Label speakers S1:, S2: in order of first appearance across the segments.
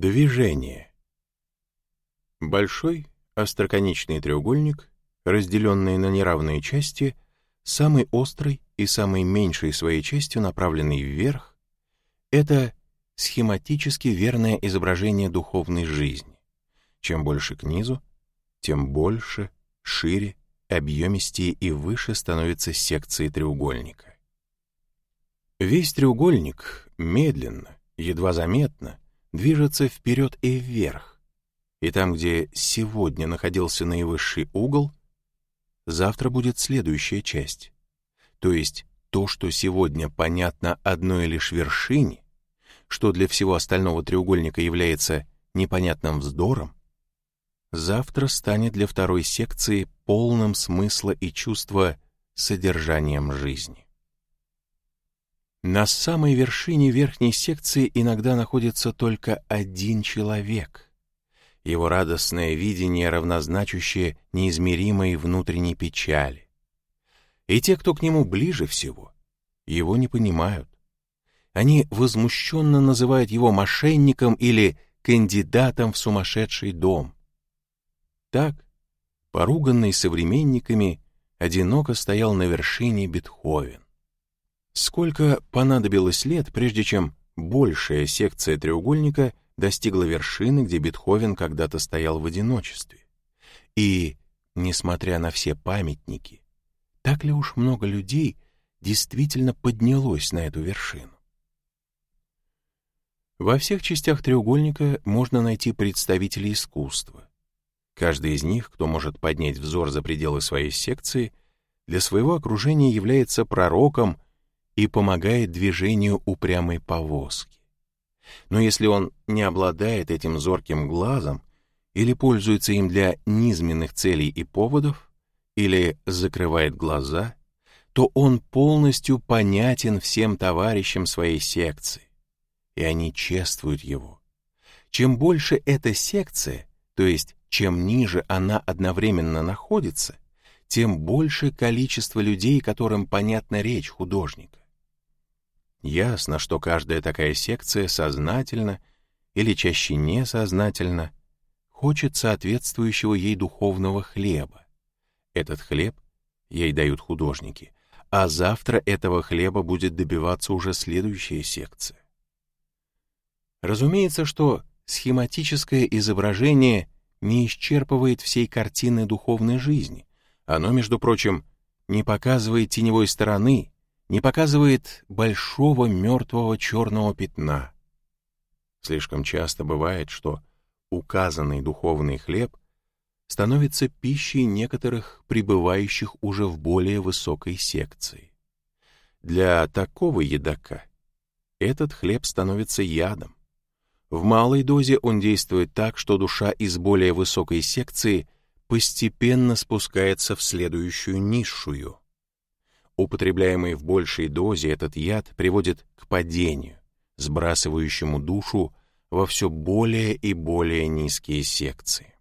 S1: Движение. Большой остроконечный треугольник, разделенный на неравные части, самый острый и самой меньшей своей частью направленный вверх, это схематически верное изображение духовной жизни. Чем больше к низу, тем больше, шире, объемистее и выше становятся секции треугольника. Весь треугольник медленно, едва заметно, движется вперед и вверх. И там, где сегодня находился наивысший угол, завтра будет следующая часть. То есть то, что сегодня понятно одной лишь вершине, что для всего остального треугольника является непонятным вздором, завтра станет для второй секции полным смысла и чувства содержанием жизни. На самой вершине верхней секции иногда находится только один человек. Его радостное видение равнозначащее неизмеримой внутренней печали. И те, кто к нему ближе всего, его не понимают. Они возмущенно называют его мошенником или кандидатом в сумасшедший дом. Так, поруганный современниками, одиноко стоял на вершине Бетховен. Сколько понадобилось лет, прежде чем большая секция треугольника достигла вершины, где Бетховен когда-то стоял в одиночестве. И, несмотря на все памятники, так ли уж много людей действительно поднялось на эту вершину? Во всех частях треугольника можно найти представителей искусства. Каждый из них, кто может поднять взор за пределы своей секции, для своего окружения является пророком и помогает движению упрямой повозки. Но если он не обладает этим зорким глазом или пользуется им для низменных целей и поводов, или закрывает глаза, то он полностью понятен всем товарищам своей секции, и они чествуют его. Чем больше эта секция, то есть чем ниже она одновременно находится, тем больше количество людей, которым понятна речь художника. Ясно, что каждая такая секция сознательно или чаще несознательно хочет соответствующего ей духовного хлеба. Этот хлеб ей дают художники, а завтра этого хлеба будет добиваться уже следующая секция. Разумеется, что схематическое изображение не исчерпывает всей картины духовной жизни. Оно, между прочим, не показывает теневой стороны, не показывает большого мертвого черного пятна. Слишком часто бывает, что указанный духовный хлеб становится пищей некоторых пребывающих уже в более высокой секции. Для такого едока этот хлеб становится ядом. В малой дозе он действует так, что душа из более высокой секции постепенно спускается в следующую низшую. Употребляемый в большей дозе этот яд приводит к падению, сбрасывающему душу во все более и более низкие секции.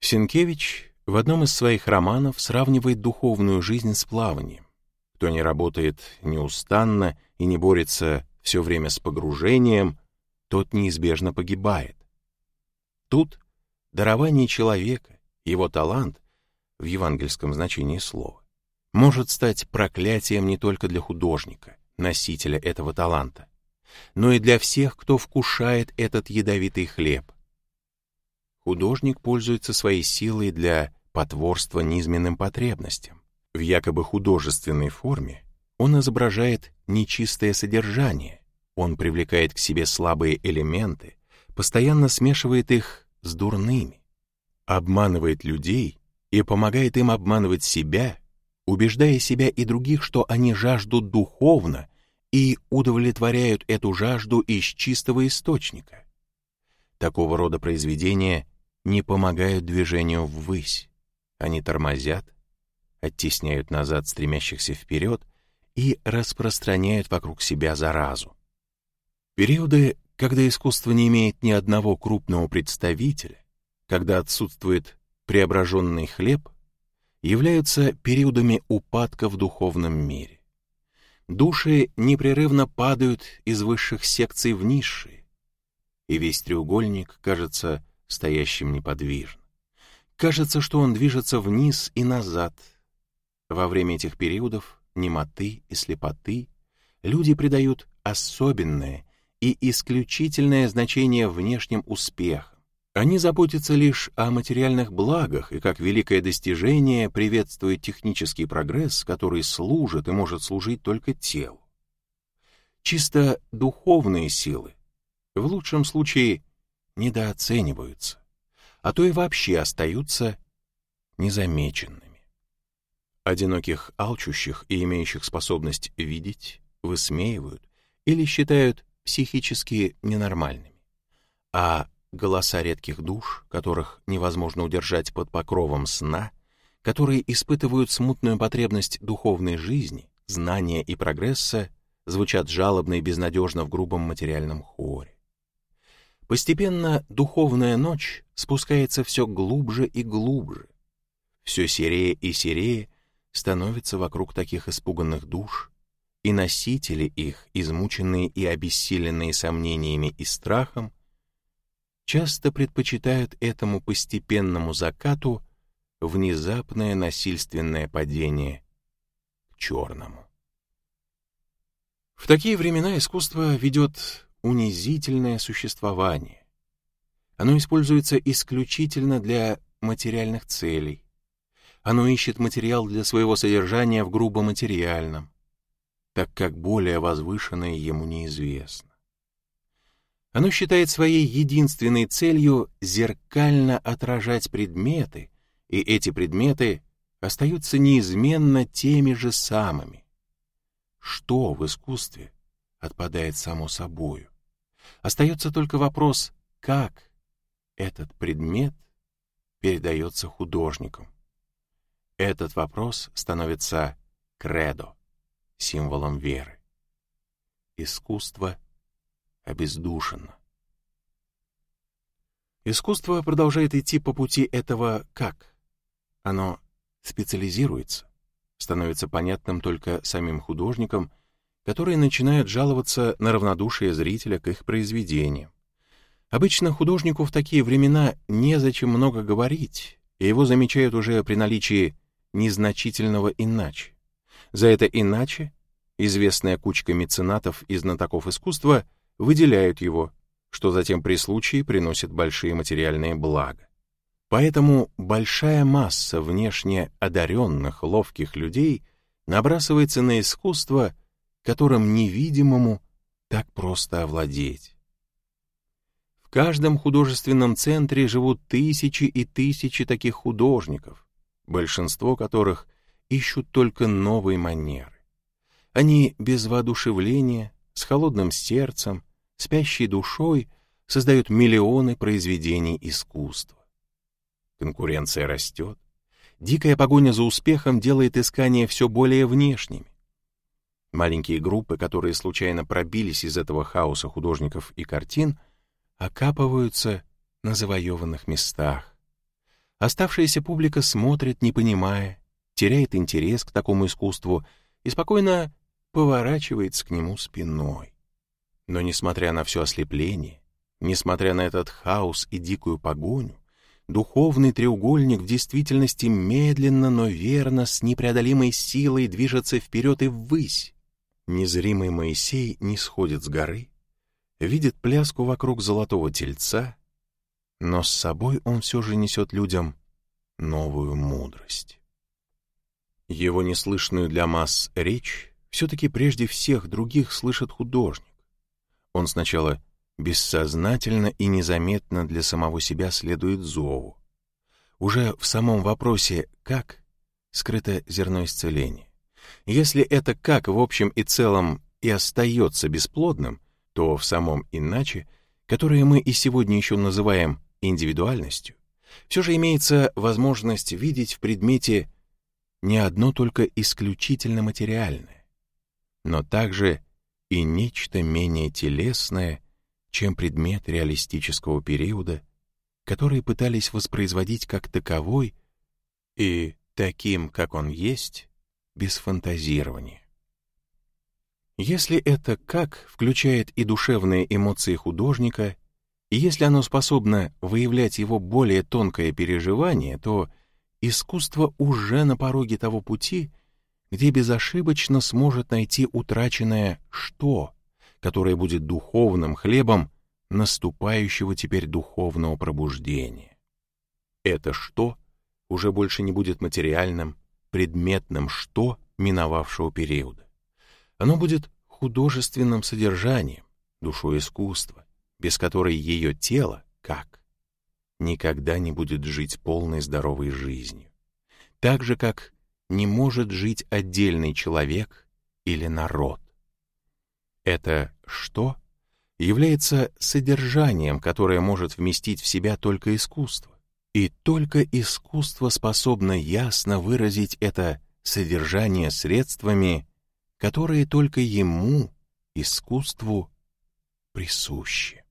S1: Сенкевич в одном из своих романов сравнивает духовную жизнь с плаванием. Кто не работает неустанно и не борется все время с погружением, тот неизбежно погибает. Тут дарование человека, его талант, в евангельском значении слова, может стать проклятием не только для художника, носителя этого таланта, но и для всех, кто вкушает этот ядовитый хлеб. Художник пользуется своей силой для потворства низменным потребностям. В якобы художественной форме он изображает нечистое содержание, он привлекает к себе слабые элементы, постоянно смешивает их с дурными, обманывает людей и помогает им обманывать себя убеждая себя и других, что они жаждут духовно и удовлетворяют эту жажду из чистого источника. Такого рода произведения не помогают движению ввысь. Они тормозят, оттесняют назад стремящихся вперед и распространяют вокруг себя заразу. Периоды, когда искусство не имеет ни одного крупного представителя, когда отсутствует преображенный хлеб, являются периодами упадка в духовном мире. Души непрерывно падают из высших секций в низшие. и весь треугольник кажется стоящим неподвижно. Кажется, что он движется вниз и назад. Во время этих периодов немоты и слепоты люди придают особенное и исключительное значение внешним успехам. Они заботятся лишь о материальных благах и как великое достижение приветствуют технический прогресс, который служит и может служить только телу. Чисто духовные силы в лучшем случае недооцениваются, а то и вообще остаются незамеченными. Одиноких алчущих и имеющих способность видеть высмеивают или считают психически ненормальными, а голоса редких душ, которых невозможно удержать под покровом сна, которые испытывают смутную потребность духовной жизни, знания и прогресса, звучат жалобно и безнадежно в грубом материальном хоре. Постепенно духовная ночь спускается все глубже и глубже. Все серее и серее становится вокруг таких испуганных душ, и носители их, измученные и обессиленные сомнениями и страхом, часто предпочитают этому постепенному закату внезапное насильственное падение к черному. В такие времена искусство ведет унизительное существование. Оно используется исключительно для материальных целей. Оно ищет материал для своего содержания в грубо-материальном, так как более возвышенное ему неизвестно. Оно считает своей единственной целью зеркально отражать предметы, и эти предметы остаются неизменно теми же самыми. Что в искусстве отпадает само собою? Остается только вопрос, как этот предмет передается художникам. Этот вопрос становится кредо, символом веры. Искусство обездушено. Искусство продолжает идти по пути этого «как». Оно специализируется, становится понятным только самим художникам — которые начинают жаловаться на равнодушие зрителя к их произведениям. Обычно художнику в такие времена незачем много говорить, и его замечают уже при наличии незначительного иначе. За это иначе известная кучка меценатов и знатоков искусства выделяют его, что затем при случае приносит большие материальные блага. Поэтому большая масса внешне одаренных, ловких людей набрасывается на искусство – которым невидимому так просто овладеть. В каждом художественном центре живут тысячи и тысячи таких художников, большинство которых ищут только новые манеры. Они без воодушевления, с холодным сердцем, спящей душой создают миллионы произведений искусства. Конкуренция растет, дикая погоня за успехом делает искания все более внешними. Маленькие группы, которые случайно пробились из этого хаоса художников и картин, окапываются на завоеванных местах. Оставшаяся публика смотрит, не понимая, теряет интерес к такому искусству и спокойно поворачивается к нему спиной. Но несмотря на все ослепление, несмотря на этот хаос и дикую погоню, духовный треугольник в действительности медленно, но верно, с непреодолимой силой движется вперед и ввысь. Незримый Моисей не сходит с горы, видит пляску вокруг золотого тельца, но с собой он все же несет людям новую мудрость. Его неслышную для масс речь все-таки прежде всех других слышит художник. Он сначала бессознательно и незаметно для самого себя следует зову. Уже в самом вопросе «как» скрыто зерно исцеления. Если это как в общем и целом и остается бесплодным, то в самом иначе, которое мы и сегодня еще называем индивидуальностью, все же имеется возможность видеть в предмете не одно только исключительно материальное, но также и нечто менее телесное, чем предмет реалистического периода, который пытались воспроизводить как таковой и таким, как он есть, без фантазирования. Если это «как» включает и душевные эмоции художника, И если оно способно выявлять его более тонкое переживание, то искусство уже на пороге того пути, где безошибочно сможет найти утраченное «что», которое будет духовным хлебом наступающего теперь духовного пробуждения. Это «что» уже больше не будет материальным, предметным «что» миновавшего периода. Оно будет художественным содержанием, душой искусства, без которой ее тело, как, никогда не будет жить полной здоровой жизнью. Так же, как не может жить отдельный человек или народ. Это что является содержанием, которое может вместить в себя только искусство. И только искусство способно ясно выразить это содержание средствами, которые только ему, искусству, присущи.